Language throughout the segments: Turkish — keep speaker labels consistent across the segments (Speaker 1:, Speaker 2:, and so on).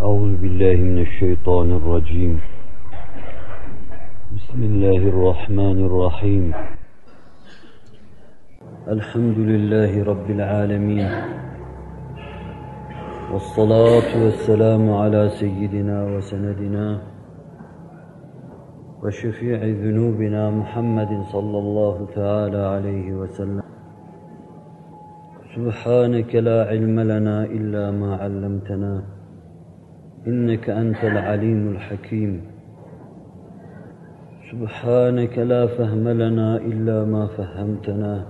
Speaker 1: أعوذ بالله من الشيطان الرجيم. بسم الله الرحمن الرحيم. الحمد لله رب العالمين. والصلاة والسلام على سيدنا وسندنا وشفيع ذنوبنا محمد صلى الله تعالى عليه وسلم. سبحانك لا علم لنا إلا ما علمتنا. إنك أنت العليم الحكيم. سبحانك لا فهم لنا إلا ما فهمتنا.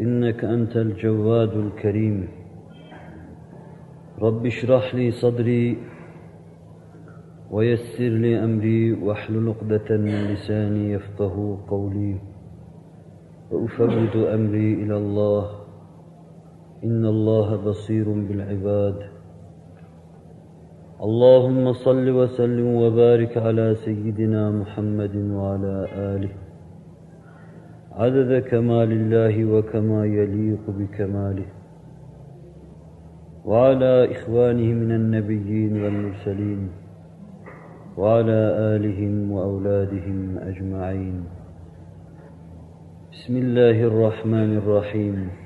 Speaker 1: إنك أنت الجواد الكريم. رب اشرح لي صدري ويسر لي أمري واحلل عقدة من لساني يفقه قولي. وأفوض أمري إلى الله. إن الله بصير بالعباد. اللهم صل وسلم وبارك على سيدنا محمد وعلى آله. عدد كمال الله وكما يليق بكماله. وعلى إخوانه من النبيين والمرسلين. وعلى آلهم وأولادهم أجمعين. بسم الله الرحمن الرحيم.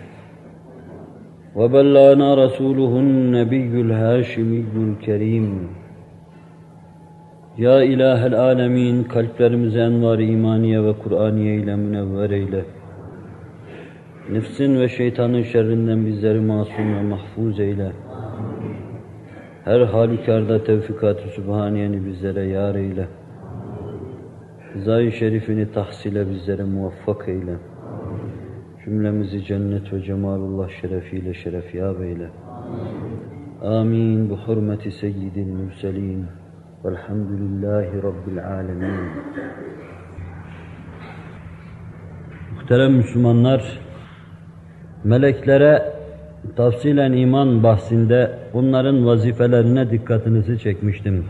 Speaker 1: وبلغنا رسوله النبي الهاشمي الكريم Ya İlahel Alemin kalplerimizi envar imaniye ve Kur'aniye ile münevver eyle. Nefsin ve şeytanın şerrinden bizleri masum ve mahfuz eyle. Her halükarda tevfikat-ı sübhaniyeni bizlere yar eyle. Zay-ı şerifini tahsile bizlere muvaffak eyle. Cümlemizi cennet ve cemalullah şerefiyle şerefyab eyle. Amin. Bu hürmeti seyyidil mürselin. Velhamdülillahi Rabbil alemin. Muhterem Müslümanlar, meleklere tafsilen iman bahsinde bunların vazifelerine dikkatinizi çekmiştim.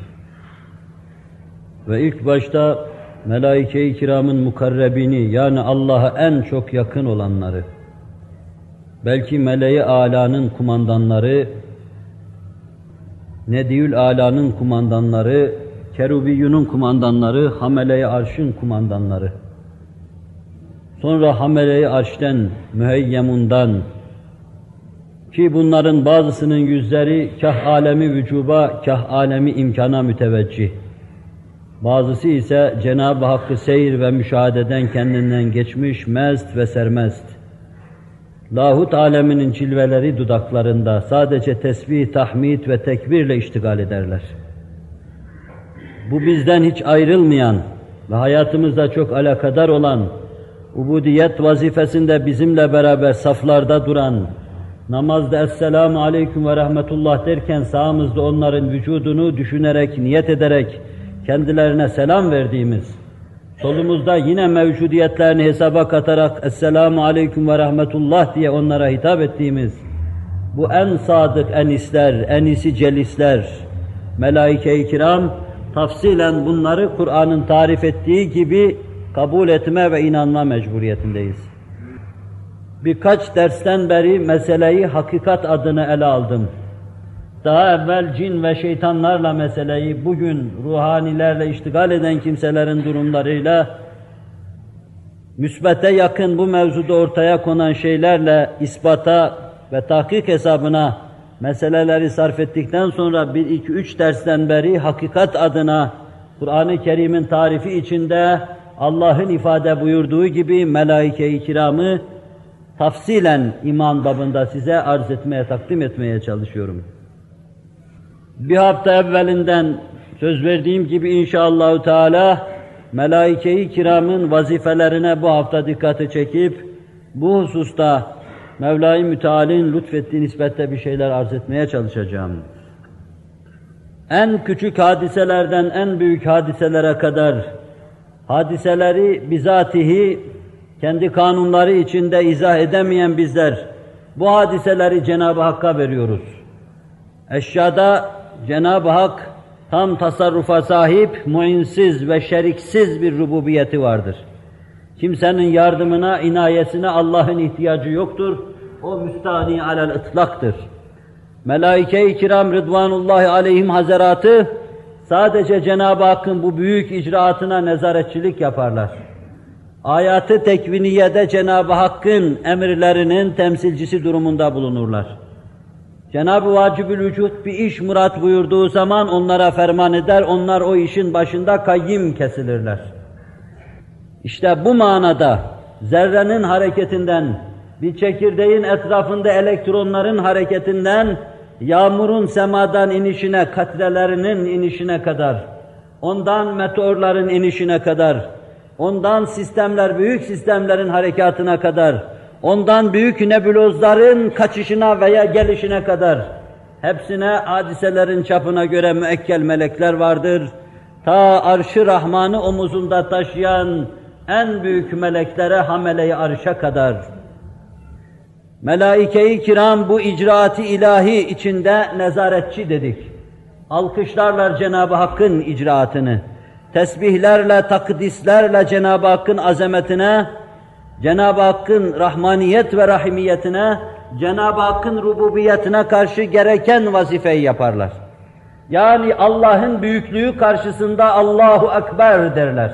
Speaker 1: Ve ilk başta melaike-i kiramın mukarrebini yani Allah'a en çok yakın olanları, belki meleği alanın kumandanları, Nediyül alanın kumandanları, Kerubiyyunun kumandanları, Hamele-i Arş'ın kumandanları, sonra Hamele-i Arş'ten, Müheyyemundan, ki bunların bazısının yüzleri kah alemi vücuba, kah alemi imkana müteveccih. Bazısı ise Cenab-ı Hakk'ı seyir ve müşahededen kendinden geçmiş, mest ve sermest. Lahut aleminin cilveleri dudaklarında sadece tesbih, tahmid ve tekbirle iştigal ederler. Bu bizden hiç ayrılmayan ve hayatımızda çok alakadar olan, ubudiyet vazifesinde bizimle beraber saflarda duran, namazda Esselamu Aleyküm ve Rahmetullah derken sağımızda onların vücudunu düşünerek, niyet ederek, kendilerine selam verdiğimiz, solumuzda yine mevcudiyetlerini hesaba katarak Esselamu Aleyküm ve Rahmetullah diye onlara hitap ettiğimiz, bu en sadık enisler, enisi celisler, melaike-i kiram, tafsilen bunları Kur'an'ın tarif ettiği gibi kabul etme ve inanma mecburiyetindeyiz. Birkaç dersten beri meseleyi hakikat adını ele aldım. Daha evvel cin ve şeytanlarla meseleyi, bugün ruhanilerle iştigal eden kimselerin durumlarıyla, müsbete yakın bu mevzuda ortaya konan şeylerle ispata ve tahkik hesabına meseleleri sarf ettikten sonra bir, iki, üç dersten beri hakikat adına Kur'an-ı Kerim'in tarifi içinde Allah'ın ifade buyurduğu gibi melaike-i kiramı tafsilen iman babında size arz etmeye, takdim etmeye çalışıyorum. Bir hafta evvelinden söz verdiğim gibi inşallahü teala melaike-i kiramın vazifelerine bu hafta dikkati çekip bu hususta Mevla-i Müteal'in lütfettiği nispette bir şeyler arz etmeye çalışacağım. en küçük hadiselerden en büyük hadiselere kadar hadiseleri bizatihi kendi kanunları içinde izah edemeyen bizler bu hadiseleri Cenab-ı Hakk'a veriyoruz. Eşyada Cenab-ı Hak tam tasarrufa sahip, muinsiz ve şeriksiz bir rububiyeti vardır. Kimsenin yardımına, inayesine Allah'ın ihtiyacı yoktur. O müstahni alel ıtlaktır. Melaike-i kiram Rıdvanullahi aleyhim hazaratı sadece Cenab-ı Hakk'ın bu büyük icraatına nezaretçilik yaparlar. Ayatı tekviniyede Cenab-ı Hakk'ın emirlerinin temsilcisi durumunda bulunurlar. Cenab-ı Vacibül Vücud bir iş murat buyurduğu zaman onlara ferman eder, onlar o işin başında kayyim kesilirler. İşte bu manada zerrenin hareketinden, bir çekirdeğin etrafında elektronların hareketinden, yağmurun semadan inişine, katrelerinin inişine kadar, ondan meteorların inişine kadar, ondan sistemler, büyük sistemlerin harekatına kadar, ondan büyük nebulozların kaçışına veya gelişine kadar, hepsine hadiselerin çapına göre müekkel melekler vardır. Ta arşı Rahman'ı omuzunda taşıyan en büyük meleklere hamele-i arşa kadar. Melaike-i kiram bu icraati ilahi içinde nezaretçi dedik. Alkışlarlar Cenab-ı Hakk'ın icraatını. Tesbihlerle, takdislerle Cenab-ı Hakk'ın azametine, Cenab-ı Hakk'ın rahmaniyet ve rahimiyetine, Cenab-ı Hakk'ın rububiyetine karşı gereken vazifeyi yaparlar. Yani Allah'ın büyüklüğü karşısında Allahu Ekber derler.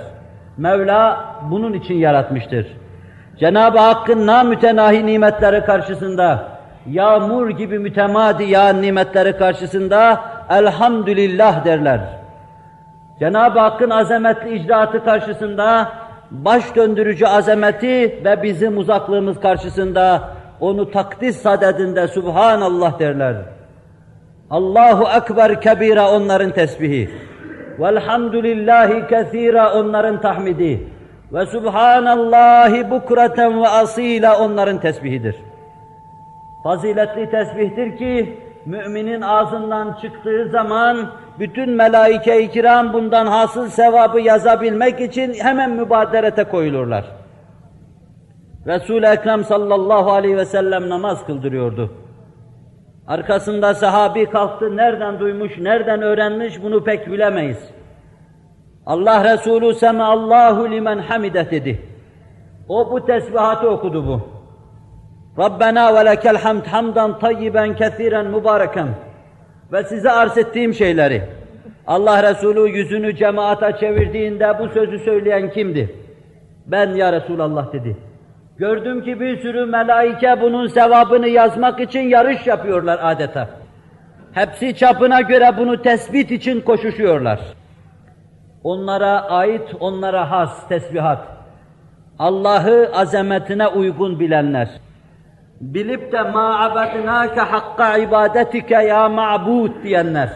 Speaker 1: Mevla bunun için yaratmıştır. Cenab-ı Hakk'ın namütenahi nimetleri karşısında, yağmur gibi mütemadi yağan nimetleri karşısında elhamdülillah derler. Cenab-ı Hakk'ın azametli icraatı karşısında, baş döndürücü azameti ve bizim uzaklığımız karşısında onu takdis sadedinde Subhanallah derler. Allahu Ekber kebira onların tesbihi. Velhamdülillahi kesira onların tahmidi. Ve Subhanallahi bukreten ve asila onların tesbihidir. Faziletli tesbihtir ki müminin ağzından çıktığı zaman bütün melaike-i kiram bundan hasıl sevabı yazabilmek için hemen mübaderete koyulurlar. Resul-i Ekrem sallallahu aleyhi ve sellem namaz kıldırıyordu. Arkasında sahabi kalktı, nereden duymuş, nereden öğrenmiş bunu pek bilemeyiz. Allah Resulü seme Allahu limen hamide dedi. O bu tesbihatı okudu bu. Rabbena ve lekel hamd hamdan tayyiben kethiren mübareken. Ve size arz ettiğim şeyleri. Allah Resulü yüzünü cemaata çevirdiğinde bu sözü söyleyen kimdi? Ben ya Resulallah dedi. Gördüm ki bir sürü melaike bunun sevabını yazmak için yarış yapıyorlar adeta. Hepsi çapına göre bunu tespit için koşuşuyorlar. Onlara ait, onlara has tesbihat. Allah'ı azametine uygun bilenler. Bilip de ma abadnake hakka ibadetike ya ma'bud diyenler.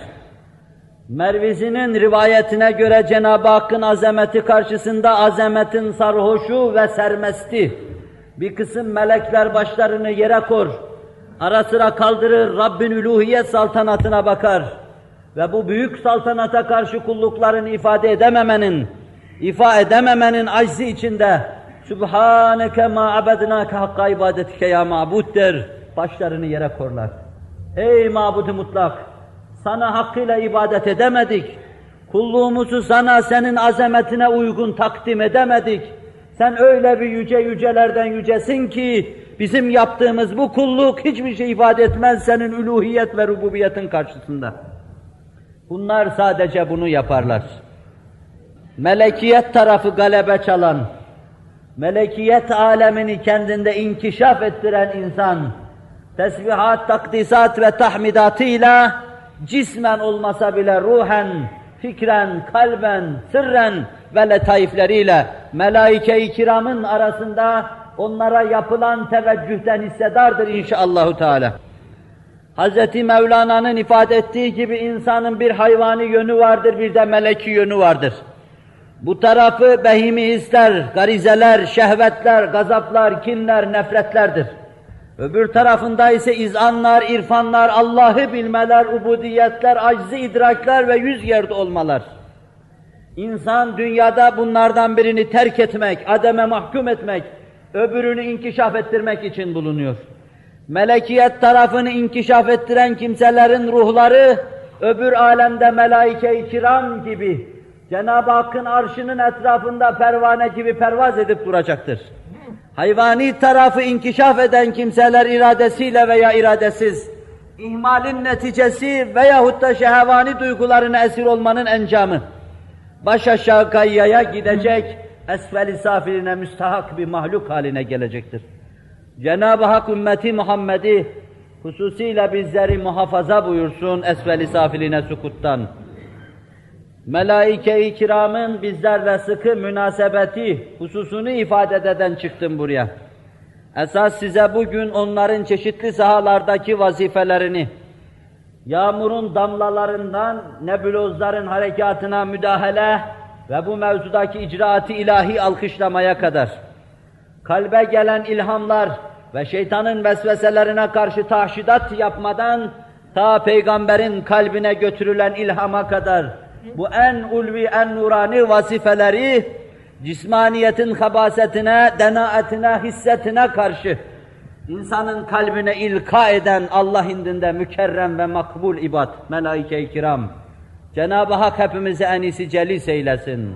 Speaker 1: Mervizi'nin rivayetine göre Cenab-ı Hakk'ın azameti karşısında azametin sarhoşu ve sermesti. Bir kısım melekler başlarını yere kor, ara sıra kaldırır, Rabbin üluhiyet saltanatına bakar. Ve bu büyük saltanata karşı kulluklarını ifade edememenin, ifa edememenin aczi içinde Sübhaneke ma abednake hakka ibadetike ya mabud der, başlarını yere korlar. Ey mabudu mutlak, sana hakkıyla ibadet edemedik, kulluğumuzu sana senin azametine uygun takdim edemedik. Sen öyle bir yüce yücelerden yücesin ki, bizim yaptığımız bu kulluk hiçbir şey ifade etmez senin üluhiyet ve rububiyetin karşısında. Bunlar sadece bunu yaparlar. Melekiyet tarafı galebe çalan, melekiyet alemini kendinde inkişaf ettiren insan, tesbihat, takdisat ve tahmidatıyla cismen olmasa bile ruhen, fikren, kalben, sırren ve letaifleriyle melaike-i kiramın arasında onlara yapılan teveccühten hissedardır inşallahü teala. Hz. Mevlana'nın ifade ettiği gibi insanın bir hayvani yönü vardır, bir de meleki yönü vardır. Bu tarafı behimi hisler, garizeler, şehvetler, gazaplar, kinler, nefretlerdir. Öbür tarafında ise izanlar, irfanlar, Allah'ı bilmeler, ubudiyetler, aczi idrakler ve yüz yerde olmalar. İnsan dünyada bunlardan birini terk etmek, ademe mahkum etmek, öbürünü inkişaf ettirmek için bulunuyor. Melekiyet tarafını inkişaf ettiren kimselerin ruhları, öbür alemde melaike-i kiram gibi, Cenab-ı Hakk'ın arşının etrafında pervane gibi pervaz edip duracaktır. Hayvani tarafı inkişaf eden kimseler iradesiyle veya iradesiz, ihmalin neticesi veyahut da şehvani duygularına esir olmanın encamı, baş aşağı gayyaya gidecek, esfel-i safiline müstahak bir mahluk haline gelecektir. Cenab-ı Hak ümmeti Muhammed'i hususiyle bizleri muhafaza buyursun esfel-i safiline sukuttan. Melaike-i kiramın bizlerle sıkı münasebeti hususunu ifade eden çıktım buraya. Esas size bugün onların çeşitli sahalardaki vazifelerini, yağmurun damlalarından nebulozların harekatına müdahale ve bu mevzudaki icraatı ilahi alkışlamaya kadar, kalbe gelen ilhamlar ve şeytanın vesveselerine karşı tahşidat yapmadan, ta peygamberin kalbine götürülen ilhama kadar, bu en ulvi, en nurani vazifeleri, cismaniyetin habasetine, denaetine, hissetine karşı, insanın kalbine ilka eden Allah indinde mükerrem ve makbul ibad, melaike-i kiram. Cenab-ı Hak hepimizi en iyisi celis eylesin.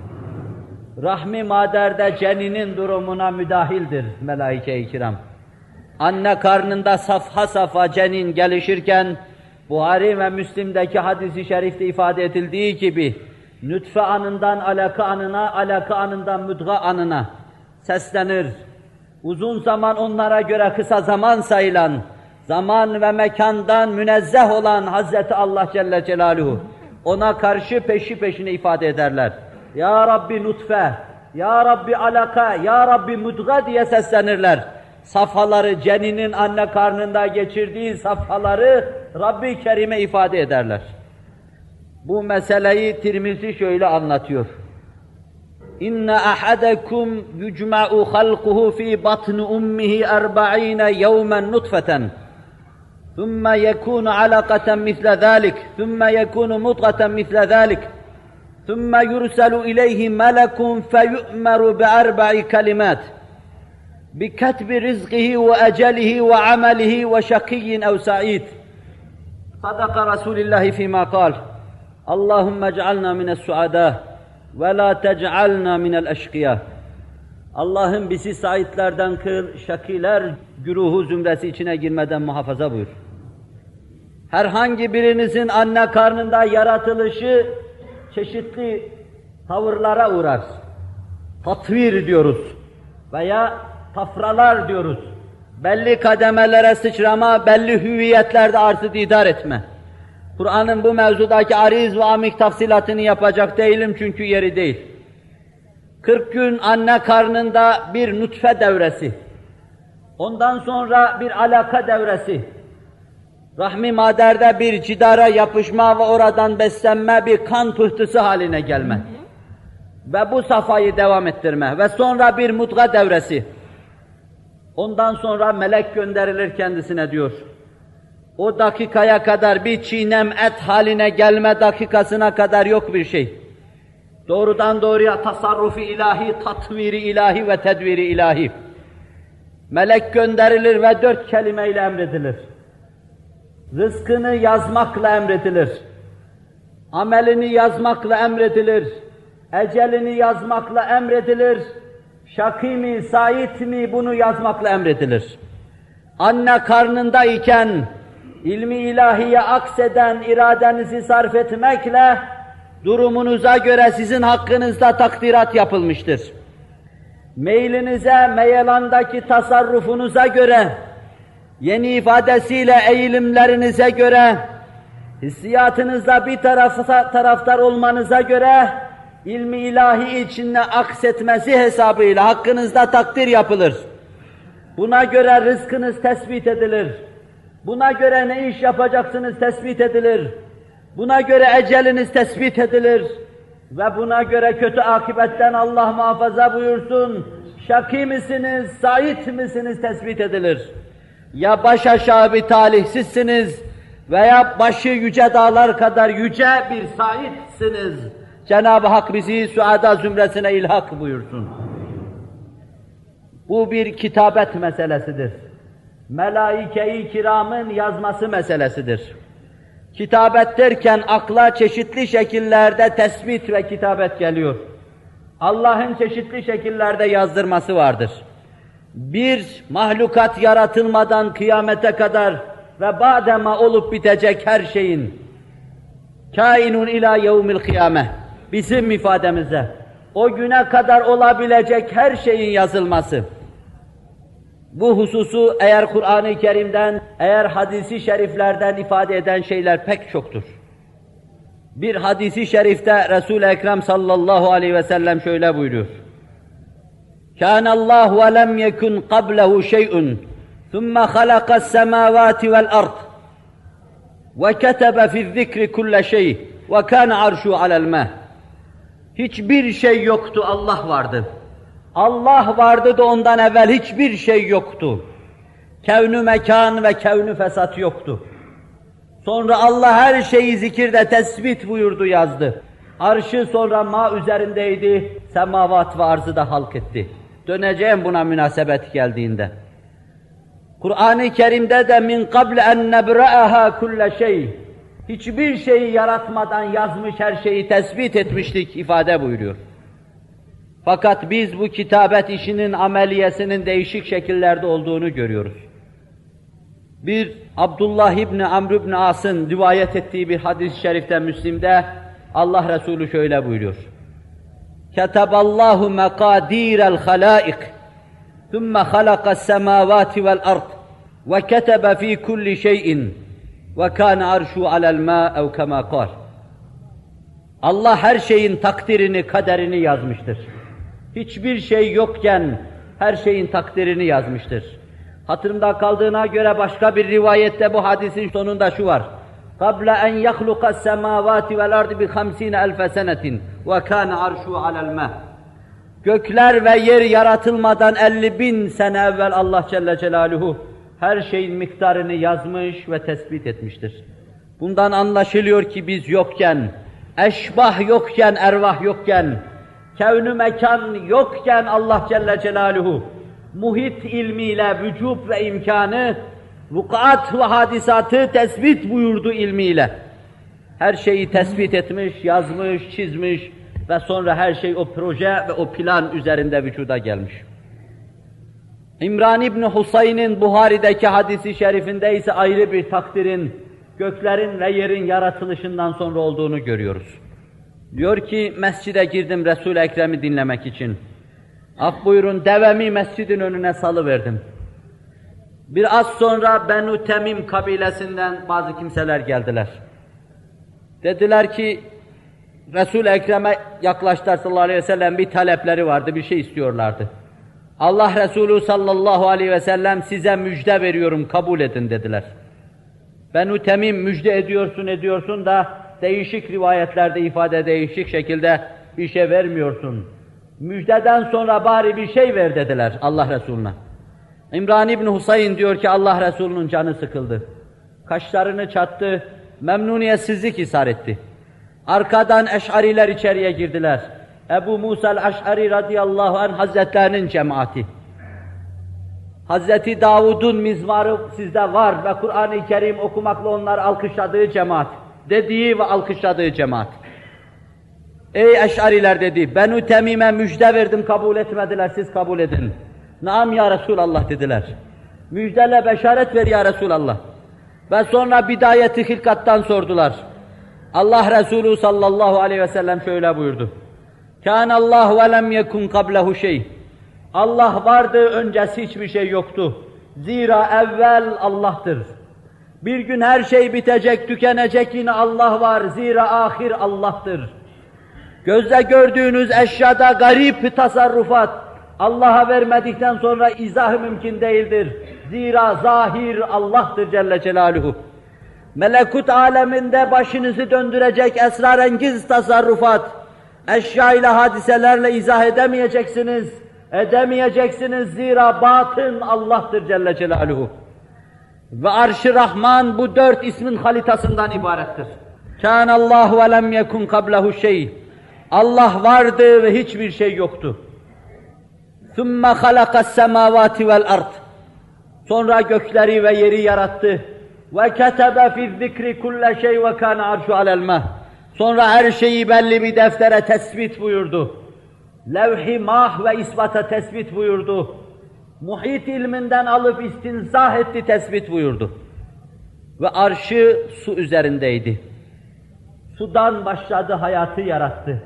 Speaker 1: Rahmi maderde ceninin durumuna müdahildir melaike-i kiram. Anne karnında safha safa cenin gelişirken, Buhari ve Müslim'deki hadisi şerifte ifade edildiği gibi, nütfe anından alaka anına, alaka anından müdga anına seslenir. Uzun zaman onlara göre kısa zaman sayılan, zaman ve mekandan münezzeh olan Hazreti Allah Celle Celaluhu, ona karşı peşi peşine ifade ederler. Ya Rabbi nutfe, Ya Rabbi alaka, Ya Rabbi müdga diye seslenirler Safhaları, ceninin anne karnında geçirdiği safhaları Rabbi Kerim'e ifade ederler. Bu meseleyi Tirmizi şöyle anlatıyor. İnne ahadakum yucma'u halquhu fi batni ummihi 40 yawman nutfeten. ثم يكون علقة مثل ذلك ثم يكون مضغة مثل ذلك ثم يرسل إليه ملك فيؤمر بأربع كلمات بكتب رزقه وأجله وعمله وشقي أو سعيد صدق رسول الله فيما قال اللهم اجعلنا من السعداء ولا تجعلنا من الأشقياء Allah'ım bizi saitlerden kıl, şakiler güruhu zümresi içine girmeden muhafaza buyur. Herhangi birinizin anne karnında yaratılışı çeşitli tavırlara uğrar. Tatvir diyoruz veya tafralar diyoruz. Belli kademelere sıçrama, belli hüviyetlerde artı didar etme. Kur'an'ın bu mevzudaki ariz ve amik tafsilatını yapacak değilim çünkü yeri değil. 40 gün anne karnında bir nutfe devresi. Ondan sonra bir alaka devresi. Rahmi maderde bir cidara yapışma ve oradan beslenme bir kan pıhtısı haline gelme. Ve bu safayı devam ettirme. Ve sonra bir mutga devresi. Ondan sonra melek gönderilir kendisine diyor. O dakikaya kadar bir çiğnem et haline gelme dakikasına kadar yok bir şey. Doğrudan doğruya tasarrufi ilahi, tatviri ilahi ve tedviri ilahi. Melek gönderilir ve dört kelimeyle emredilir. Rızkını yazmakla emredilir. Amelini yazmakla emredilir. Ecelini yazmakla emredilir. Şakî mi, sait mi bunu yazmakla emredilir. Anne karnındayken ilmi ilahiye akseden iradenizi sarf etmekle durumunuza göre sizin hakkınızda takdirat yapılmıştır. Meylinize, meyelandaki tasarrufunuza göre, yeni ifadesiyle eğilimlerinize göre, hissiyatınızda bir tarafta, taraftar olmanıza göre, ilmi ilahi içinde aksetmesi hesabıyla hakkınızda takdir yapılır. Buna göre rızkınız tespit edilir. Buna göre ne iş yapacaksınız tespit edilir. Buna göre eceliniz tespit edilir. Ve buna göre kötü akibetten Allah muhafaza buyursun. Şaki misiniz, sait misiniz tespit edilir. Ya baş aşağı bir talihsizsiniz veya başı yüce dağlar kadar yüce bir sahipsiniz. Cenab-ı Hak bizi suada zümresine ilhak buyursun. Bu bir kitabet meselesidir. Melaike-i kiramın yazması meselesidir. Kitabet derken akla çeşitli şekillerde tespit ve kitabet geliyor. Allah'ın çeşitli şekillerde yazdırması vardır. Bir, mahlukat yaratılmadan kıyamete kadar ve badema olup bitecek her şeyin kainun ila yevmil kıyame bizim ifademize o güne kadar olabilecek her şeyin yazılması. Bu hususu eğer Kur'an-ı Kerim'den, eğer hadisi şeriflerden ifade eden şeyler pek çoktur. Bir hadisi şerifte Resul-i Ekrem sallallahu aleyhi ve sellem şöyle buyuruyor. كان الله ولم يكن قبله شيء ثم خلق السماوات والأرض وكتب في الذكر كل شيء وكان عرشه على الماء Hiçbir şey yoktu, Allah vardı. Allah vardı da ondan evvel hiçbir şey yoktu. Kevnü mekan ve kevnü fesat yoktu. Sonra Allah her şeyi zikirde tespit buyurdu, yazdı. Arşı sonra ma üzerindeydi, semavat ve arzı da halk etti. Döneceğim buna münasebet geldiğinde. Kur'an-ı Kerim'de de min qabl en nebra'aha kulle şey Hiçbir şeyi yaratmadan yazmış her şeyi tespit etmiştik ifade buyuruyor. Fakat biz bu kitabet işinin ameliyesinin değişik şekillerde olduğunu görüyoruz. Bir Abdullah İbni Amr İbni As'ın rivayet ettiği bir hadis-i şerifte Müslim'de Allah Resulü şöyle buyuruyor. Keteballahu mekadirel halaik ثم خلق السماوات والأرض وكتب في كل شيء وكان عرشه على الماء أو كما قال Allah her şeyin takdirini, kaderini yazmıştır. Hiçbir şey yokken her şeyin takdirini yazmıştır. Hatırımda kaldığına göre başka bir rivayette bu hadisin sonunda şu var. قَبْلَ اَنْ يَخْلُقَ السَّمَاوَاتِ وَالْاَرْضِ بِخَمْسِينَ أَلْفَ سَنَةٍ وَكَانَ عَرْشُهُ عَلَى الْمَاءِ Gökler ve yer yaratılmadan 50 bin sene evvel Allah Celle Celaluhu her şeyin miktarını yazmış ve tespit etmiştir. Bundan anlaşılıyor ki biz yokken, eşbah yokken, ervah yokken, kevnü mekan yokken Allah Celle Celaluhu muhit ilmiyle vücub ve imkanı, vukuat ve hadisatı tespit buyurdu ilmiyle. Her şeyi tespit etmiş, yazmış, çizmiş ve sonra her şey o proje ve o plan üzerinde vücuda gelmiş. İmran İbni Husayn'in Buhari'deki hadisi şerifinde ise ayrı bir takdirin, göklerin ve yerin yaratılışından sonra olduğunu görüyoruz. Diyor ki, mescide girdim Resul-i Ekrem'i dinlemek için. Af buyurun, devemi mescidin önüne salıverdim. Biraz sonra Benu Temim kabilesinden bazı kimseler geldiler. Dediler ki, Resul-i Ekrem'e yaklaştılar sallallahu aleyhi ve sellem bir talepleri vardı, bir şey istiyorlardı. Allah Resulü sallallahu aleyhi ve sellem size müjde veriyorum, kabul edin dediler. Benu Temim müjde ediyorsun ediyorsun da değişik rivayetlerde ifade değişik şekilde bir şey vermiyorsun. Müjdeden sonra bari bir şey ver dediler Allah Resulüne. İmran İbni Husayn diyor ki Allah Resulü'nün canı sıkıldı. Kaşlarını çattı, memnuniyetsizlik etti. Arkadan eşariler içeriye girdiler. Ebu Musa el-Eş'ari radıyallahu anh hazretlerinin cemaati. Hazreti Davud'un mizmarı sizde var ve Kur'an-ı Kerim okumakla onlar alkışladığı cemaat. Dediği ve alkışladığı cemaat. Ey eşariler dedi, Benu Temim'e müjde verdim kabul etmediler, siz kabul edin. Naam ya Resulallah dediler. Müjdele beşaret ver ya Resulallah. Ve sonra bidayeti hilkattan sordular. Allah Resulü sallallahu aleyhi ve sellem şöyle buyurdu. Allah ve lem yekun kablehu şey. Allah vardı, öncesi hiçbir şey yoktu. Zira evvel Allah'tır. Bir gün her şey bitecek, tükenecek yine Allah var. Zira ahir Allah'tır. Gözle gördüğünüz eşyada garip tasarrufat, Allah'a vermedikten sonra izahı mümkün değildir. Zira zahir Allah'tır Celle Celaluhu. Melekut aleminde başınızı döndürecek esrarengiz tasarrufat, Eşya ile hadiselerle izah edemeyeceksiniz. Edemeyeceksiniz zira batın Allah'tır Celle Celaluhu. Ve Arş-ı Rahman bu dört ismin halitasından ibarettir. Kân Allah ve lem yekun şey. Allah vardı ve hiçbir şey yoktu. Sümme halakas semavati vel ard. Sonra gökleri ve yeri yarattı. Ve ketebe fi zikri kulle şey ve kâne arşu alel. Sonra her şeyi belli bir deftere tespit buyurdu. Levh-i mah ve ispata tespit buyurdu. Muhit ilminden alıp istinzah etti, tespit buyurdu. Ve arşı su üzerindeydi. Sudan başladı, hayatı yarattı.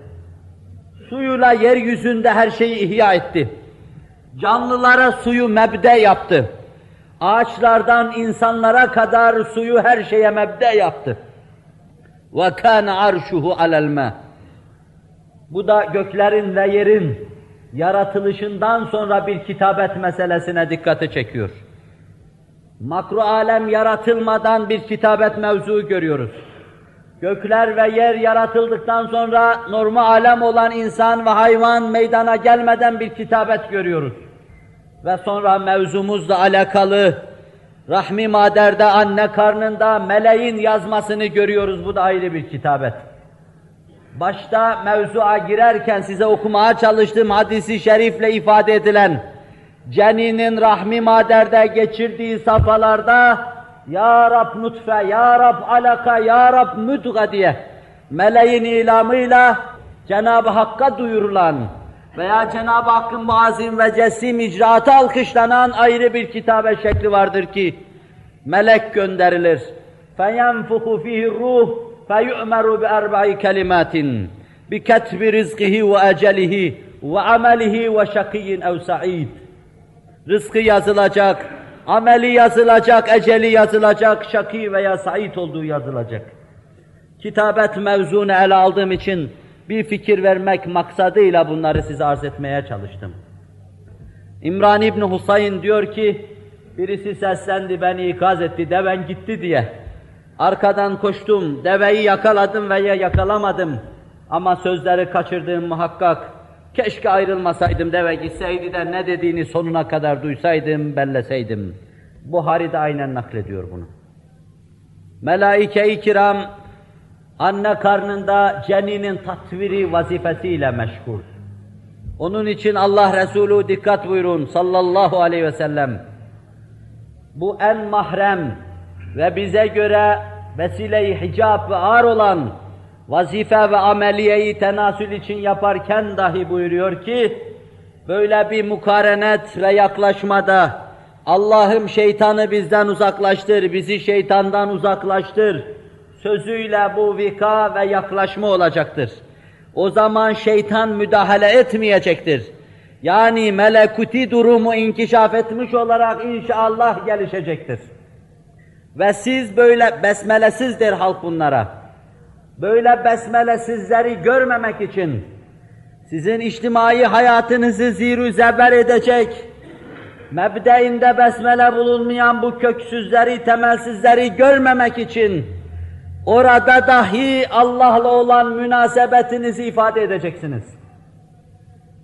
Speaker 1: Suyuyla yeryüzünde her şeyi ihya etti. Canlılara suyu mebde yaptı. Ağaçlardan insanlara kadar suyu her şeye mebde yaptı. Ve kana arşuhu alel Bu da göklerin ve yerin yaratılışından sonra bir kitabet meselesine dikkati çekiyor. Makro alem yaratılmadan bir kitabet mevzuu görüyoruz. Gökler ve yer yaratıldıktan sonra normal alem olan insan ve hayvan meydana gelmeden bir kitabet görüyoruz. Ve sonra mevzumuzla alakalı rahmi maderde, anne karnında meleğin yazmasını görüyoruz. Bu da ayrı bir kitabet. Başta mevzua girerken size okumaya çalıştığım hadisi şerifle ifade edilen ceninin rahmi maderde geçirdiği safhalarda Ya Rab nutfe, Ya Rab alaka, Ya Rab müdga diye meleğin ilamıyla Cenab-ı Hakk'a duyurulan veya Cenab-ı Hakk'ın muazzim ve cesim icraatı alkışlanan ayrı bir kitabe şekli vardır ki melek gönderilir. فَيَنْفُخُ فِيهِ الرُّوحِ فَيُؤْمَرُ بِأَرْبَعِ كَلِمَاتٍ بِكَتْبِ رِزْقِهِ وَأَجَلِهِ وَعَمَلِهِ وَشَقِيٍّ اَوْ سَعِيدٍ Rızkı yazılacak, ameli yazılacak, eceli yazılacak, şakî veya sa'id olduğu yazılacak. Kitabet mevzunu ele aldığım için bir fikir vermek maksadıyla bunları size arz etmeye çalıştım. İmran İbni Husayn diyor ki, birisi seslendi, beni ikaz etti, deven gitti diye. Arkadan koştum, deveyi yakaladım veya yakalamadım. Ama sözleri kaçırdığım muhakkak. Keşke ayrılmasaydım deve gitseydi de ne dediğini sonuna kadar duysaydım, belleseydim. Buhari de aynen naklediyor bunu. Melaike-i kiram anne karnında ceninin tatviri vazifesiyle meşgul. Onun için Allah Resulü dikkat buyurun sallallahu aleyhi ve sellem. Bu en mahrem ve bize göre vesile-i hicab ve ağır olan vazife ve ameliyeyi tenasül için yaparken dahi buyuruyor ki, böyle bir mukarenet ve yaklaşmada Allah'ım şeytanı bizden uzaklaştır, bizi şeytandan uzaklaştır sözüyle bu vika ve yaklaşma olacaktır. O zaman şeytan müdahale etmeyecektir. Yani melekuti durumu inkişaf etmiş olarak inşallah gelişecektir. Ve siz böyle besmelesizdir halk bunlara. Böyle besmelesizleri görmemek için sizin içtimai hayatınızı zirü zeber edecek, mebdeinde besmele bulunmayan bu köksüzleri, temelsizleri görmemek için orada dahi Allah'la olan münasebetinizi ifade edeceksiniz.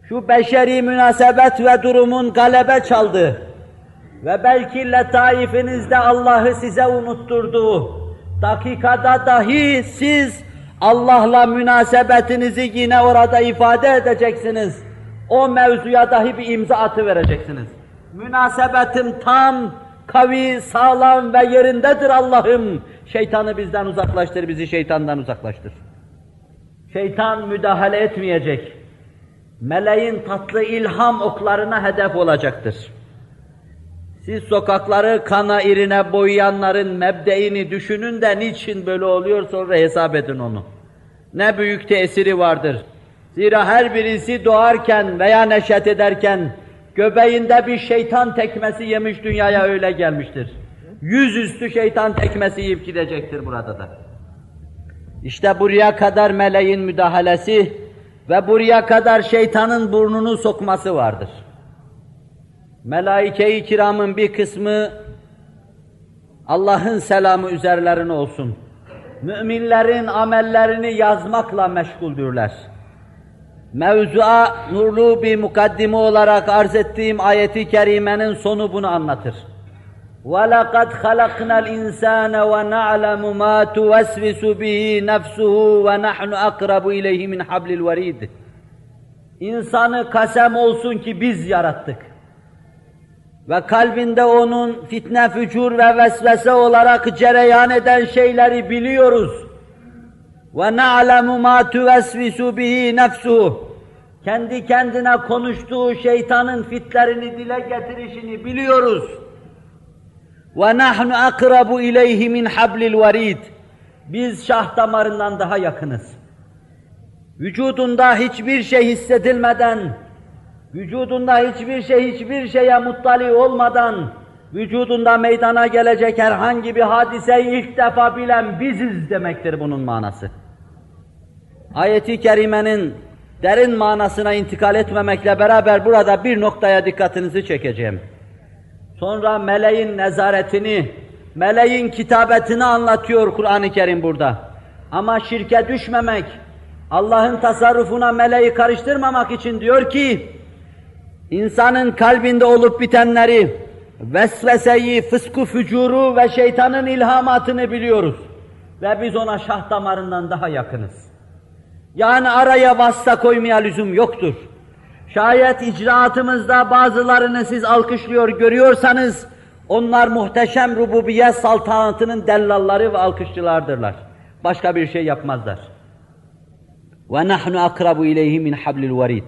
Speaker 1: Şu beşeri münasebet ve durumun galebe çaldı ve belki letaifinizde Allah'ı size unutturduğu dakikada dahi siz Allah'la münasebetinizi yine orada ifade edeceksiniz. O mevzuya dahi bir imza atı vereceksiniz. Münasebetim tam, kavi, sağlam ve yerindedir Allah'ım. Şeytanı bizden uzaklaştır, bizi şeytandan uzaklaştır. Şeytan müdahale etmeyecek. Meleğin tatlı ilham oklarına hedef olacaktır. Siz sokakları kana irine boyayanların mebdeini düşünün de niçin böyle oluyor sonra hesap edin onu. Ne büyük tesiri vardır. Zira her birisi doğarken veya neşet ederken göbeğinde bir şeytan tekmesi yemiş dünyaya öyle gelmiştir. Yüzüstü şeytan tekmesi yiyip gidecektir burada da. İşte buraya kadar meleğin müdahalesi ve buraya kadar şeytanın burnunu sokması vardır. Melaike-i kiramın bir kısmı Allah'ın selamı üzerlerine olsun. Müminlerin amellerini yazmakla meşguldürler. Mevzua nurlu bir mukaddime olarak arz ettiğim ayeti kerimenin sonu bunu anlatır. وَلَقَدْ خَلَقْنَا الْاِنْسَانَ وَنَعْلَمُ مَا تُوَسْوِسُ بِهِ نَفْسُهُ وَنَحْنُ أَقْرَبُ إِلَيْهِ مِنْ حَبْلِ الْوَرِيدِ İnsanı kasem olsun ki biz yarattık. Ve kalbinde onun fitne, fücur ve vesvese olarak cereyan eden şeyleri biliyoruz. Ve na'lemu ma tuvesvisu bihi nefsuhu. Kendi kendine konuştuğu şeytanın fitlerini dile getirişini biliyoruz. ve nahnu akrabu ileyhi min hablil varid. Biz şah damarından daha yakınız. Vücudunda hiçbir şey hissedilmeden, vücudunda hiçbir şey hiçbir şeye muttali olmadan, vücudunda meydana gelecek herhangi bir hadiseyi ilk defa bilen biziz demektir bunun manası. Ayeti kerimenin derin manasına intikal etmemekle beraber burada bir noktaya dikkatinizi çekeceğim. Sonra meleğin nezaretini, meleğin kitabetini anlatıyor Kur'an-ı Kerim burada. Ama şirke düşmemek, Allah'ın tasarrufuna meleği karıştırmamak için diyor ki, insanın kalbinde olup bitenleri, vesveseyi, fısku fücuru ve şeytanın ilhamatını biliyoruz. Ve biz ona şah damarından daha yakınız. Yani araya vasıta koymaya lüzum yoktur. Şayet icraatımızda bazılarını siz alkışlıyor görüyorsanız, onlar muhteşem rububiye saltanatının dellalları ve alkışçılardırlar. Başka bir şey yapmazlar. Ve nahnu akrabu ileyhi min hablil varid.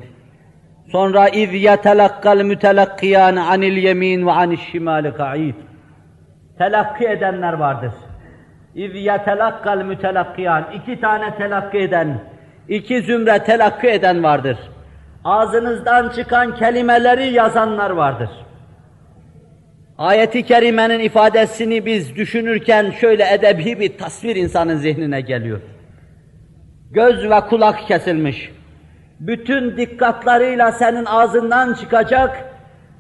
Speaker 1: Sonra iz yetelakkal mütelakkiyan anil yemin ve anil şimali ka'id. Telakki edenler vardır. İz yetelakkal mütelakkiyan. iki tane telakki eden, iki zümre telakki eden vardır. Ağzınızdan çıkan kelimeleri yazanlar vardır. Ayeti kerimenin ifadesini biz düşünürken şöyle edebi bir tasvir insanın zihnine geliyor. Göz ve kulak kesilmiş. Bütün dikkatlarıyla senin ağzından çıkacak,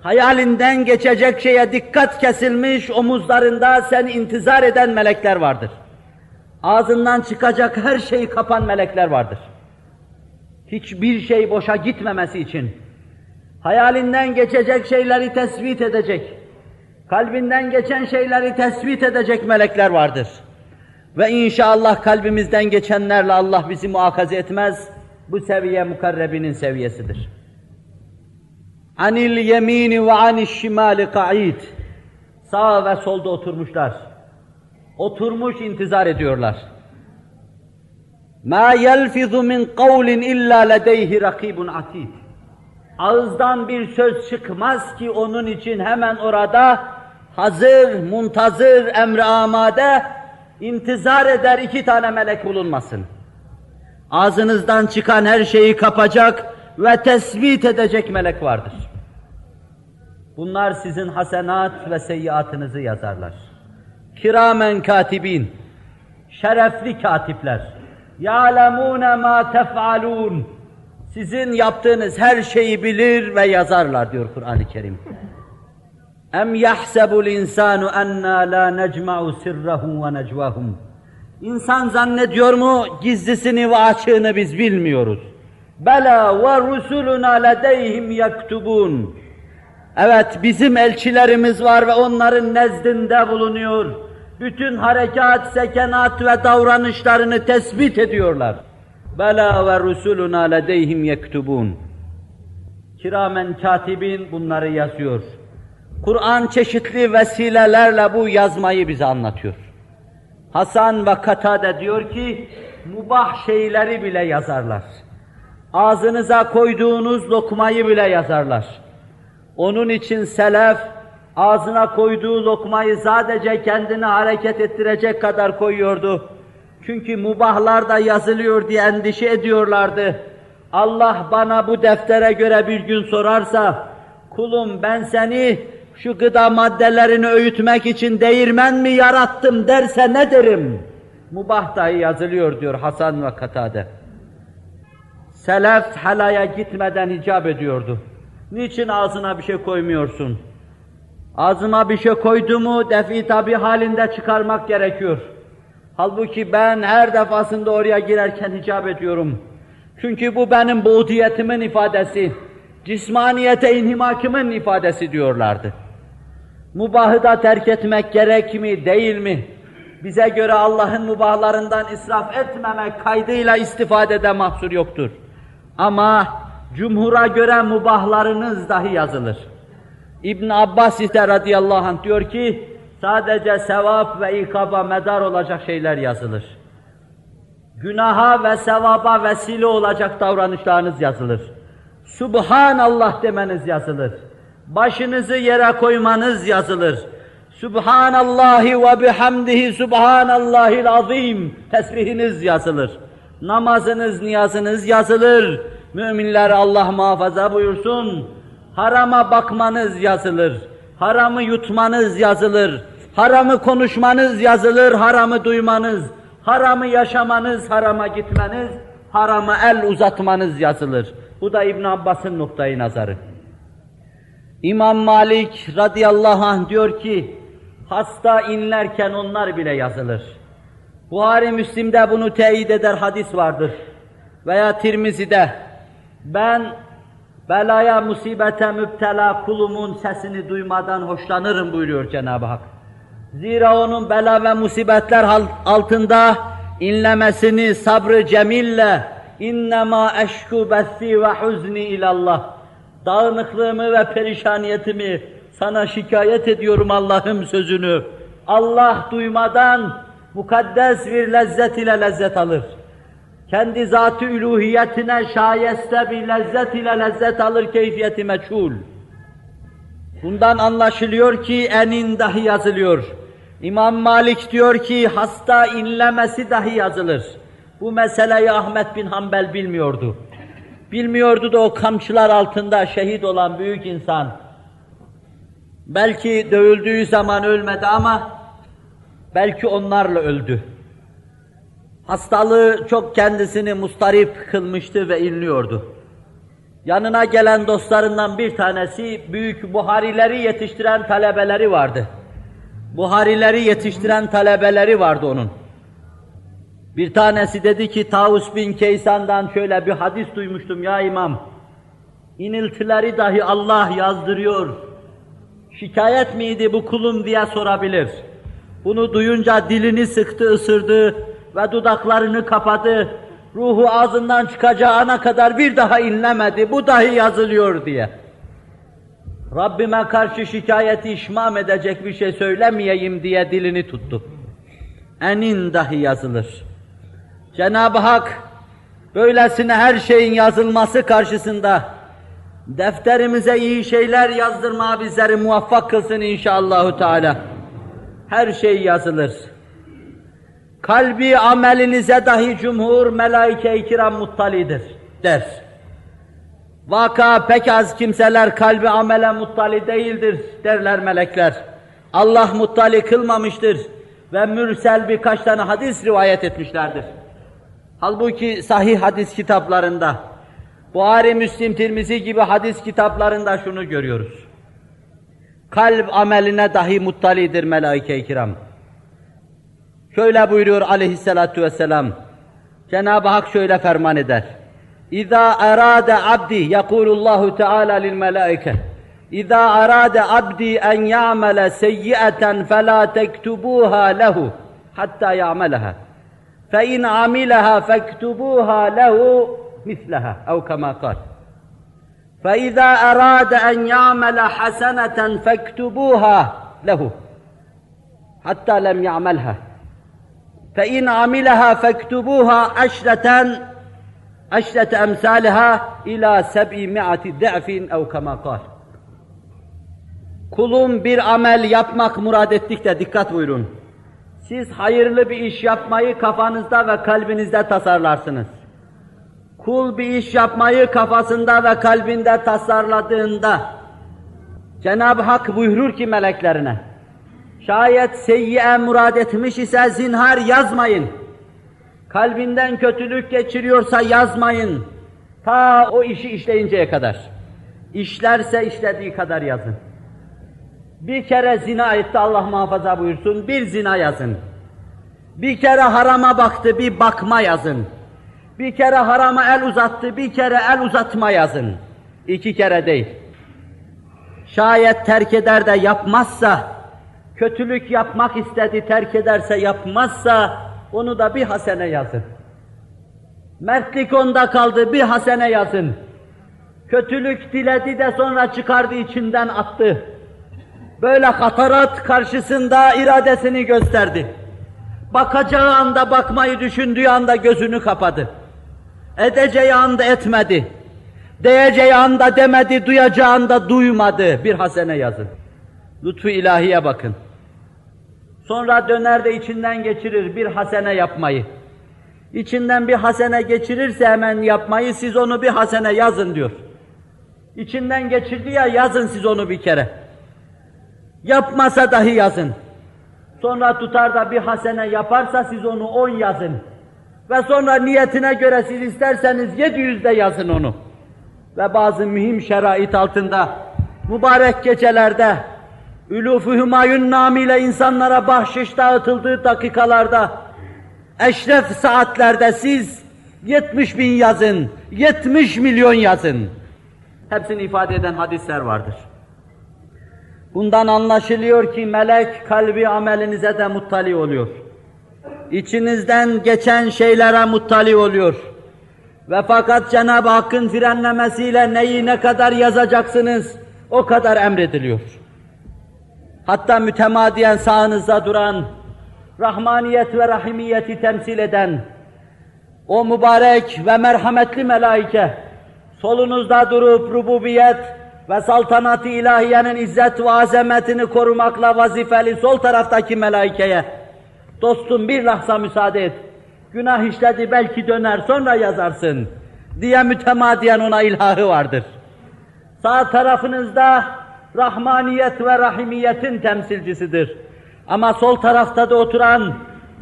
Speaker 1: hayalinden geçecek şeye dikkat kesilmiş, omuzlarında seni intizar eden melekler vardır. Ağzından çıkacak her şeyi kapan melekler vardır. Hiçbir şey boşa gitmemesi için, hayalinden geçecek şeyleri tespit edecek, kalbinden geçen şeyleri tespit edecek melekler vardır. Ve inşallah kalbimizden geçenlerle Allah bizi muakaze etmez. Bu seviye mukarrebinin seviyesidir. Anil yemini ve aniş şimali ka'id. Sağ ve solda oturmuşlar. Oturmuş intizar ediyorlar. Ma yelfizu min kavlin illa ledeyhi rakibun atid. Ağızdan bir söz çıkmaz ki onun için hemen orada hazır, muntazır, emri amade intizar eder iki tane melek bulunmasın. Ağzınızdan çıkan her şeyi kapacak ve tespit edecek melek vardır. Bunlar sizin hasenat ve seyyiatınızı yazarlar. Kiramen katibin, şerefli katipler. Ya'lemûne mâ tef'alûn. Sizin yaptığınız her şeyi bilir ve yazarlar diyor Kur'an-ı Kerim. Yahsebul insanu enna la necma'u sirrahum ve necvahum. İnsan zannediyor mu gizlisini ve açığını biz bilmiyoruz. Bela ve rusuluna ledeyhim yaktubun. Evet bizim elçilerimiz var ve onların nezdinde bulunuyor. Bütün harekat, sekenat ve davranışlarını tespit ediyorlar. Bela ve rusuluna ledeyhim yaktubun. Kiramen katibin bunları yazıyor. Kur'an çeşitli vesilelerle bu yazmayı bize anlatıyor. Hasan ve Katade diyor ki, mubah şeyleri bile yazarlar. Ağzınıza koyduğunuz lokmayı bile yazarlar. Onun için selef, ağzına koyduğu lokmayı sadece kendini hareket ettirecek kadar koyuyordu. Çünkü mubahlar da yazılıyor diye endişe ediyorlardı. Allah bana bu deftere göre bir gün sorarsa, kulum ben seni şu gıda maddelerini öğütmek için değirmen mi yarattım derse ne derim? Mubah dahi yazılıyor diyor Hasan ve Katade. Selef halaya gitmeden icap ediyordu. Niçin ağzına bir şey koymuyorsun? Ağzıma bir şey koyduğumu defi tabi halinde çıkarmak gerekiyor. Halbuki ben her defasında oraya girerken icap ediyorum. Çünkü bu benim buğdiyetimin ifadesi, cismaniyete inhimakımın ifadesi diyorlardı. Mubahı da terk etmek gerek mi, değil mi? Bize göre Allah'ın mubahlarından israf etmemek kaydıyla istifadede mahsur yoktur. Ama cumhura göre mubahlarınız dahi yazılır. İbn Abbas ise radıyallahu anh diyor ki, sadece sevap ve ikaba medar olacak şeyler yazılır. Günaha ve sevaba vesile olacak davranışlarınız yazılır. Subhanallah demeniz yazılır. Başınızı yere koymanız yazılır. Subhanallahi ve bihamdihi subhanallahil azim tesbihiniz yazılır. Namazınız, niyazınız yazılır. Müminler Allah muhafaza buyursun. Harama bakmanız yazılır. Haramı yutmanız yazılır. Haramı konuşmanız yazılır, haramı duymanız, haramı yaşamanız, harama gitmeniz, harama el uzatmanız yazılır. Bu da İbn Abbas'ın noktayı nazarı. İmam Malik radıyallahu anh diyor ki, hasta inlerken onlar bile yazılır. Buhari Müslim'de bunu teyit eder hadis vardır. Veya Tirmizi'de, ben belaya, musibete müptela kulumun sesini duymadan hoşlanırım buyuruyor Cenab-ı Hak. Zira onun bela ve musibetler altında inlemesini sabrı cemille innema eşku bessi ve huzni ilallah dağınıklığımı ve perişaniyetimi sana şikayet ediyorum Allah'ım sözünü. Allah duymadan mukaddes bir lezzet ile lezzet alır. Kendi zatı üluhiyetine şayeste bir lezzet ile lezzet alır keyfiyeti meçhul. Bundan anlaşılıyor ki enin dahi yazılıyor. İmam Malik diyor ki hasta inlemesi dahi yazılır. Bu meseleyi Ahmet bin Hanbel bilmiyordu. Bilmiyordu da o kamçılar altında şehit olan büyük insan. Belki dövüldüğü zaman ölmedi ama belki onlarla öldü. Hastalığı çok kendisini mustarip kılmıştı ve inliyordu. Yanına gelen dostlarından bir tanesi büyük Buharileri yetiştiren talebeleri vardı. Buharileri yetiştiren talebeleri vardı onun. Bir tanesi dedi ki Tavus bin Keysan'dan şöyle bir hadis duymuştum ya imam. İniltileri dahi Allah yazdırıyor. Şikayet miydi bu kulum diye sorabilir. Bunu duyunca dilini sıktı, ısırdı ve dudaklarını kapadı. Ruhu ağzından çıkacağı ana kadar bir daha inlemedi. Bu dahi yazılıyor diye. Rabbime karşı şikayeti işmam edecek bir şey söylemeyeyim diye dilini tuttu. Enin dahi yazılır. Cenab-ı Hak böylesine her şeyin yazılması karşısında defterimize iyi şeyler yazdırma bizleri muvaffak kılsın inşallahü teala. Her şey yazılır. Kalbi amelinize dahi cumhur melaike-i kiram muttalidir der. Vaka pek az kimseler kalbi amele muttali değildir derler melekler. Allah muttali kılmamıştır ve mürsel birkaç tane hadis rivayet etmişlerdir. Halbuki sahih hadis kitaplarında, Buhari, Müslim, Tirmizi gibi hadis kitaplarında şunu görüyoruz. Kalp ameline dahi muttalidir melaike-i kiram. Şöyle buyuruyor aleyhissalatu vesselam. Cenab-ı Hak şöyle ferman eder. İza arade abdi yekulullahu Teala lil melaike. İza arade abdi en ya'mele seyyi'eten fela tektubuha lehu hatta ya'meleha. فإن عملها فاكتبوها له مثلها أو كما قال فإذا أراد أن يعمل حسنة فاكتبوها له حتى لم يعملها فإن عملها فاكتبوها عشرة عشرة أمثالها إلى سبعمائة ضعف أو كما قال Kulum bir amel yapmak murad ettikçe dikkat buyurun. Siz hayırlı bir iş yapmayı kafanızda ve kalbinizde tasarlarsınız. Kul bir iş yapmayı kafasında ve kalbinde tasarladığında Cenab-ı Hak buyurur ki meleklerine şayet seyyiye murad etmiş ise zinhar yazmayın. Kalbinden kötülük geçiriyorsa yazmayın. Ta o işi işleyinceye kadar. İşlerse işlediği kadar yazın. Bir kere zina etti Allah muhafaza buyursun, bir zina yazın. Bir kere harama baktı, bir bakma yazın. Bir kere harama el uzattı, bir kere el uzatma yazın. İki kere değil. Şayet terk eder de yapmazsa, kötülük yapmak istedi, terk ederse yapmazsa, onu da bir hasene yazın. Mertlik onda kaldı, bir hasene yazın. Kötülük diledi de sonra çıkardı içinden attı. Böyle hatarat karşısında iradesini gösterdi. Bakacağı anda bakmayı düşündüğü anda gözünü kapadı. Edeceği anda etmedi. Diyeceği anda demedi, duyacağı anda duymadı. Bir hasene yazın. Lütfu ilahiye bakın. Sonra döner de içinden geçirir bir hasene yapmayı. İçinden bir hasene geçirirse hemen yapmayı siz onu bir hasene yazın diyor. İçinden geçirdi ya yazın siz onu bir kere. Yapmasa dahi yazın. Sonra tutar da bir hasene yaparsa siz onu on yazın. Ve sonra niyetine göre siz isterseniz yedi yüzde yazın onu. Ve bazı mühim şerait altında, mübarek gecelerde, Ülûf-u Hümayun namıyla insanlara bahşiş dağıtıldığı dakikalarda, eşref saatlerde siz 70 bin yazın, 70 milyon yazın. Hepsini ifade eden hadisler vardır. Bundan anlaşılıyor ki melek kalbi amelinize de muttali oluyor. İçinizden geçen şeylere muttali oluyor. Ve fakat Cenab-ı Hakk'ın frenlemesiyle neyi ne kadar yazacaksınız o kadar emrediliyor. Hatta mütemadiyen sağınızda duran, rahmaniyet ve rahimiyeti temsil eden o mübarek ve merhametli melaike solunuzda durup rububiyet ve saltanat-ı ilahiyenin izzet ve azametini korumakla vazifeli sol taraftaki melaikeye dostum bir lahza müsaade et. Günah işledi belki döner sonra yazarsın diye mütemadiyen ona ilhahı vardır. Sağ tarafınızda rahmaniyet ve rahimiyetin temsilcisidir. Ama sol tarafta da oturan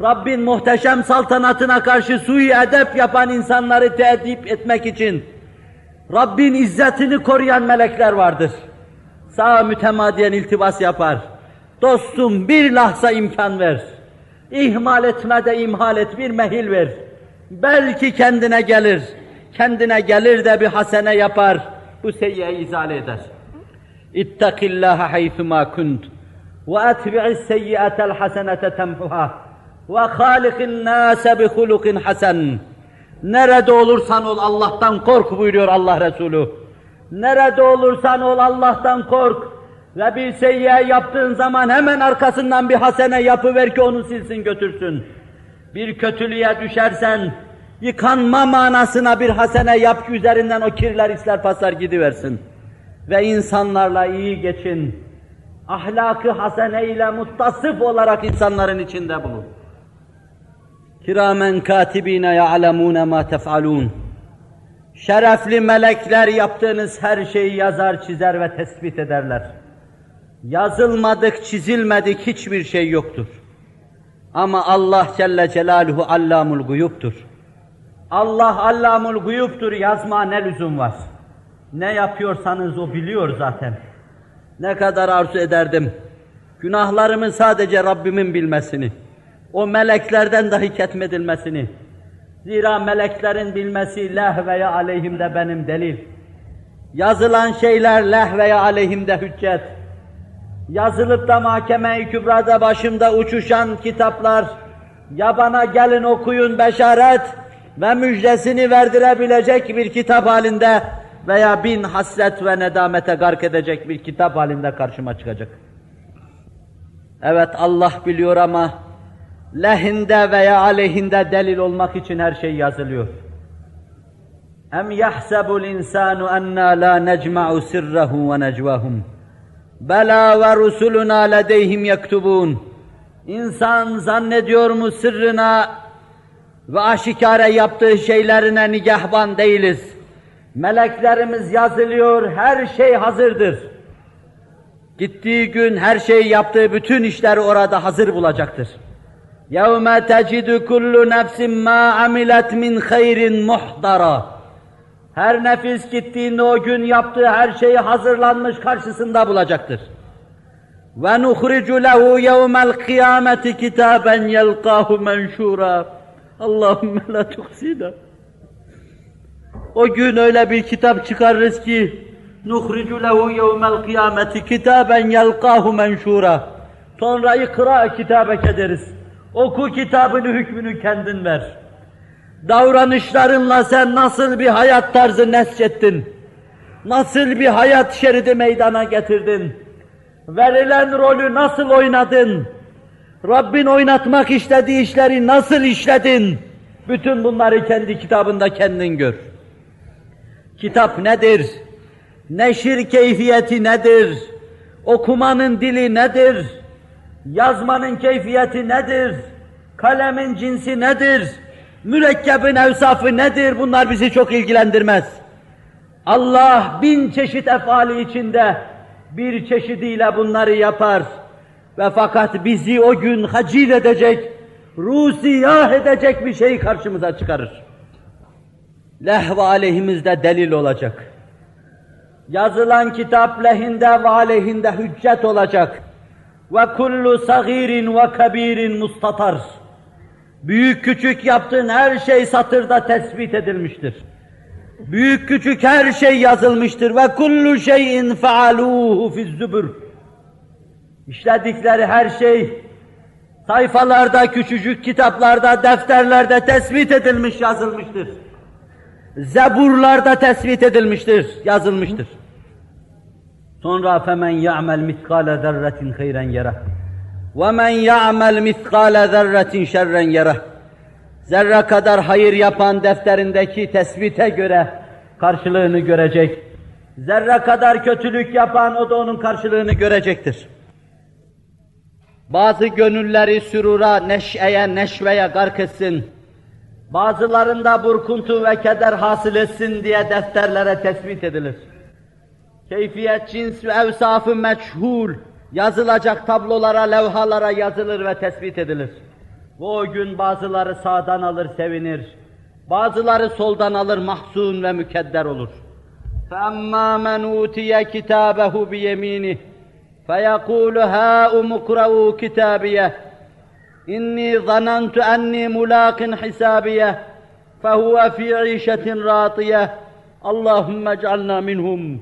Speaker 1: Rabbin muhteşem saltanatına karşı sui edep yapan insanları teedip etmek için Rabbin izzetini koruyan melekler vardır. Sağ mütemadiyen iltibas yapar. Dostum bir lahza imkan ver. İhmal etme de imhal et, bir mehil ver. Belki kendine gelir. Kendine gelir de bir hasene yapar. Bu seyyiye izale eder. Kunt. Ve etbi'is seyyiatel hasenete temhuha. Ve hâlikin nâse bi hulukin hasen. Nerede olursan ol Allah'tan kork buyuruyor Allah Resulü. Nerede olursan ol Allah'tan kork. Ve bir seyyiye yaptığın zaman hemen arkasından bir hasene yapıver ki onu silsin götürsün. Bir kötülüğe düşersen, yıkanma manasına bir hasene yap ki üzerinden o kirler, isler, paslar gidiversin. Ve insanlarla iyi geçin. Ahlakı hasene ile muttasıf olarak insanların içinde bulun. Kiramen katibine ya'lemune ma tef'alun. Şerefli melekler yaptığınız her şeyi yazar, çizer ve tespit ederler. Yazılmadık, çizilmedik hiçbir şey yoktur. Ama Allah Celle Celaluhu allamul guyuptur. Allah allamul guyuptur, yazma ne lüzum var? Ne yapıyorsanız o biliyor zaten. Ne kadar arzu ederdim. Günahlarımı sadece Rabbimin bilmesini o meleklerden dahi ketmedilmesini. Zira meleklerin bilmesi leh veya aleyhimde benim delil. Yazılan şeyler leh veya aleyhimde hüccet. Yazılıp da mahkeme-i kübrada başımda uçuşan kitaplar, ya bana gelin okuyun beşaret ve müjdesini verdirebilecek bir kitap halinde veya bin hasret ve nedamete gark edecek bir kitap halinde karşıma çıkacak. Evet Allah biliyor ama lehinde veya aleyhinde delil olmak için her şey yazılıyor. Em yahsebul insanu enna la necma'u sirrehu ve necvahum. Bela ve rusuluna ledeyhim yektubun. İnsan zannediyor mu sırrına ve aşikare yaptığı şeylerine nigahban değiliz. Meleklerimiz yazılıyor, her şey hazırdır. Gittiği gün her şey yaptığı bütün işler orada hazır bulacaktır. يَوْمَ تَجِدُ كُلُّ نَفْسٍ مَا عَمِلَتْ مِنْ خَيْرٍ مُحْضَرًا Her nefis gittiğinde o gün yaptığı her şeyi hazırlanmış karşısında bulacaktır. وَنُخْرِجُ لَهُ يَوْمَ الْقِيَامَةِ كِتَابًا يَلْقَاهُ مَنْشُورًا Allahümme la tuhsina. O gün öyle bir kitap çıkarırız ki, Nuhricu lehu yevmel kıyameti kitaben yelkahu menşura. Sonra ikra kitabeke deriz. Oku kitabını hükmünü kendin ver. Davranışlarınla sen nasıl bir hayat tarzı nesçettin? Nasıl bir hayat şeridi meydana getirdin? Verilen rolü nasıl oynadın? Rabbin oynatmak istediği işleri nasıl işledin? Bütün bunları kendi kitabında kendin gör. Kitap nedir? Neşir keyfiyeti nedir? Okumanın dili nedir? Yazmanın keyfiyeti nedir? Kalemin cinsi nedir? Mürekkebin evsafı nedir? Bunlar bizi çok ilgilendirmez. Allah bin çeşit efali içinde bir çeşidiyle bunları yapar. Ve fakat bizi o gün hacil edecek, rusiyah edecek bir şey karşımıza çıkarır. Lehve aleyhimizde delil olacak. Yazılan kitap lehinde ve aleyhinde hüccet olacak. Ve kullu sagirin ve kebirin mustatar. Büyük küçük yaptığın her şey satırda tespit edilmiştir. Büyük küçük her şey yazılmıştır ve kullu şeyin faaluhu fi zubur. İşledikleri her şey sayfalarda, küçücük kitaplarda, defterlerde tespit edilmiş, yazılmıştır. Zeburlarda tespit edilmiştir, yazılmıştır. Sonra femen ya'mel mitkale zerretin hayren yere. Ve men ya'mel mitkale zerretin şerren yere. Zerre kadar hayır yapan defterindeki tespite göre karşılığını görecek. Zerre kadar kötülük yapan o da onun karşılığını görecektir. Bazı gönülleri sürura, neşeye, neşveye gark etsin. Bazılarında burkuntu ve keder hasıl etsin diye defterlere tespit edilir. Keyfiyet, cins ve evsafı meçhul, yazılacak tablolara, levhalara yazılır ve tespit edilir. Bu o gün bazıları sağdan alır, sevinir. Bazıları soldan alır, mahzun ve mükedder olur. فَأَمَّا مَنْ اُوْتِيَ كِتَابَهُ بِيَم۪ينِهِ فَيَقُولُ هَا اُمُقْرَؤُوا كِتَابِيَهِ إِنِّي ظَنَنْتُ أَنِّي مُلَاقٍ حِسَابِيَهِ فَهُوَ فِي عِيشَةٍ رَاطِيَةٍ اللّٰهُمَّ اجْعَلْنَا مِنْهُمْ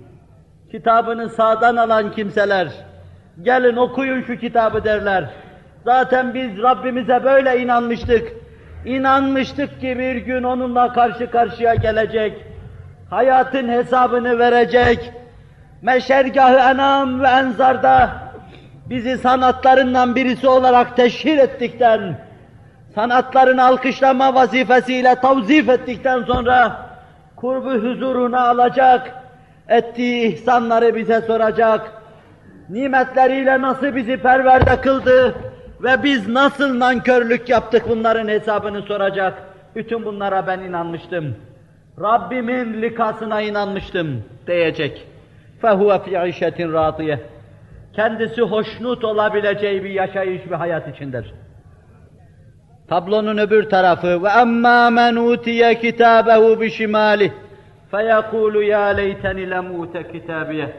Speaker 1: Kitabını sağdan alan kimseler, gelin okuyun şu kitabı derler. Zaten biz Rabbimize böyle inanmıştık. İnanmıştık ki bir gün onunla karşı karşıya gelecek. Hayatın hesabını verecek. Meşergahı enam ve enzarda bizi sanatlarından birisi olarak teşhir ettikten, sanatlarını alkışlama vazifesiyle tavzif ettikten sonra kurbu huzuruna alacak, ettiği ihsanları bize soracak, nimetleriyle nasıl bizi perverde kıldı ve biz nasıl nankörlük yaptık bunların hesabını soracak. Bütün bunlara ben inanmıştım. Rabbimin likasına inanmıştım diyecek. فَهُوَ فِي عِشَةٍ رَاضِيَةٍ Kendisi hoşnut olabileceği bir yaşayış ve hayat içindir. Tablonun öbür tarafı ve amma men utiye kitabehu bi şimalih feyekulu ya leyteni lem ute kitabiye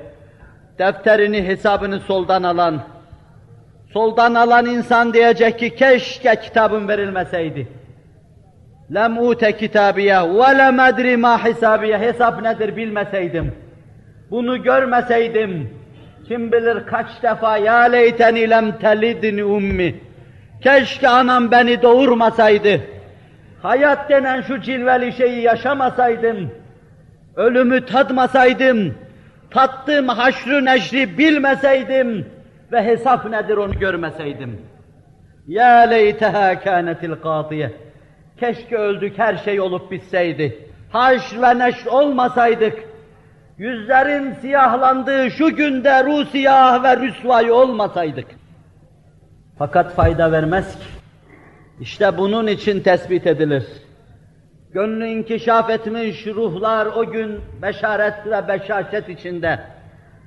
Speaker 1: defterini hesabını soldan alan soldan alan insan diyecek ki keşke kitabım verilmeseydi. Lem ute kitabiye ve lem edri ma hisabiye hesap nedir bilmeseydim. Bunu görmeseydim kim bilir kaç defa ya leyteni lem telidni ummi Keşke anam beni doğurmasaydı. Hayat denen şu cilveli şeyi yaşamasaydım. Ölümü tadmasaydım. Tattığım haşrı neşri bilmeseydim. Ve hesap nedir onu görmeseydim. Ya leyteha kânetil kâdiye. Keşke öldük her şey olup bitseydi. Haşr ve neşr olmasaydık. Yüzlerin siyahlandığı şu günde ruh siyah ve rüsvayı olmasaydık. Fakat fayda vermez ki. İşte bunun için tespit edilir. Gönlü inkişaf etmiş ruhlar o gün beşaret ve beşaşet içinde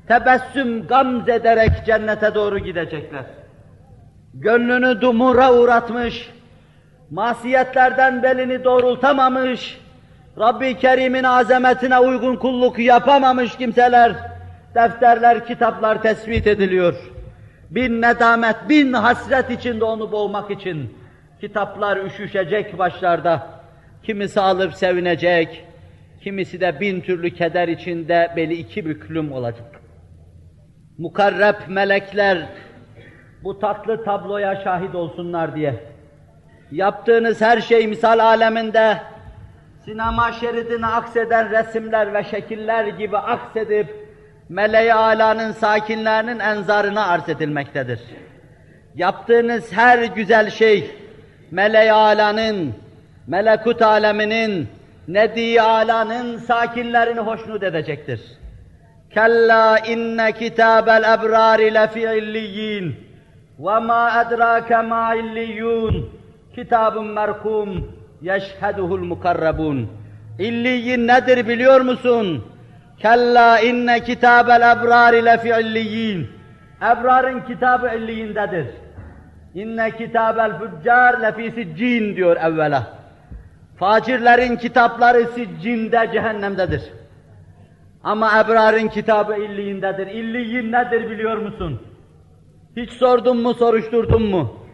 Speaker 1: tebessüm gamz ederek cennete doğru gidecekler. Gönlünü dumura uğratmış, masiyetlerden belini doğrultamamış, Rabbi Kerim'in azametine uygun kulluk yapamamış kimseler, defterler, kitaplar tespit ediliyor bin nedamet, bin hasret içinde onu boğmak için kitaplar üşüşecek başlarda. Kimisi alıp sevinecek,
Speaker 2: kimisi de bin türlü keder içinde beli iki büklüm olacak. Mukarreb melekler bu tatlı tabloya şahit olsunlar diye. Yaptığınız her şey misal aleminde sinema şeridine akseden resimler ve şekiller gibi aksedip meleği alanın sakinlerinin enzarına arz edilmektedir. Yaptığınız her güzel şey meleği alanın, melekut aleminin, nedi alanın sakinlerini hoşnut edecektir. Kella inne kitabel ebrari lefi illiyyin ve ma edrake ma illiyyun kitabun merkum yeşheduhul mukarrabun. İlliyyin nedir biliyor musun? Kella inne kitabel ebrari lefi illiyyin. Ebrarın kitabı illiyindedir. İnne kitabel füccar lefi siccin diyor evvela. Facirlerin kitapları siccinde cehennemdedir. Ama ebrarın kitabı illiyindedir. İlliyin nedir biliyor musun? Hiç sordun mu, soruşturdun mu?